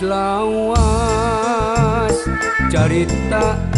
Selawas cerita.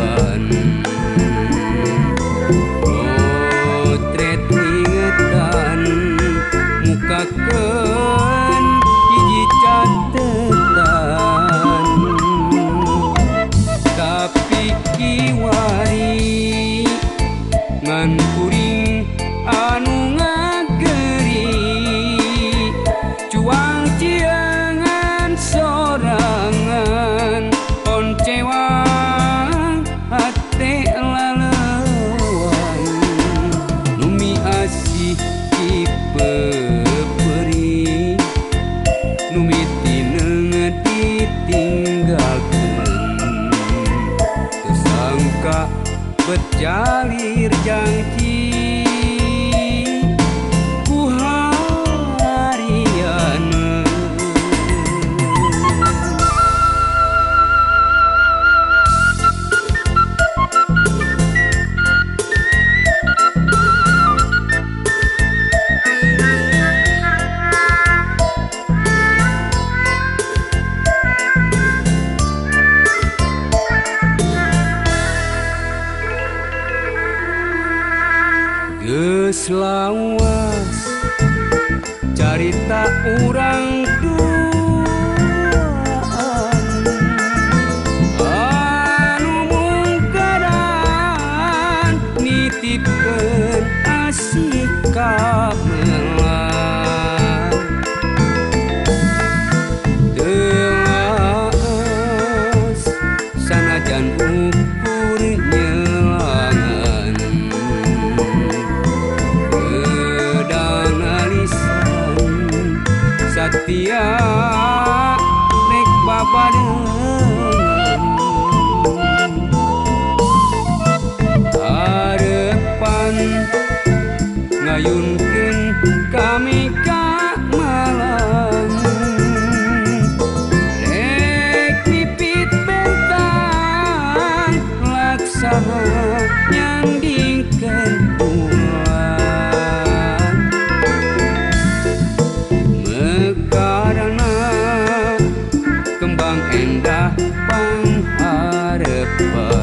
fun. berjalir jangkir. geus lawas. Carita urang but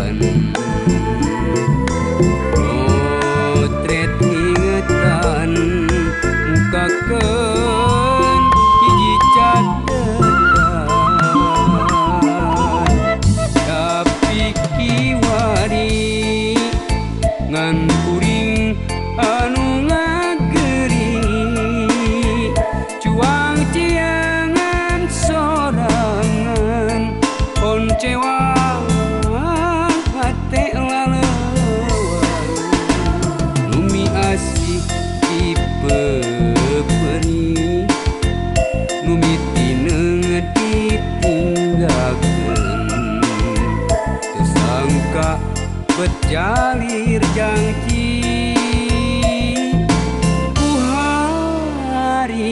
berjalir janji. Ku hariana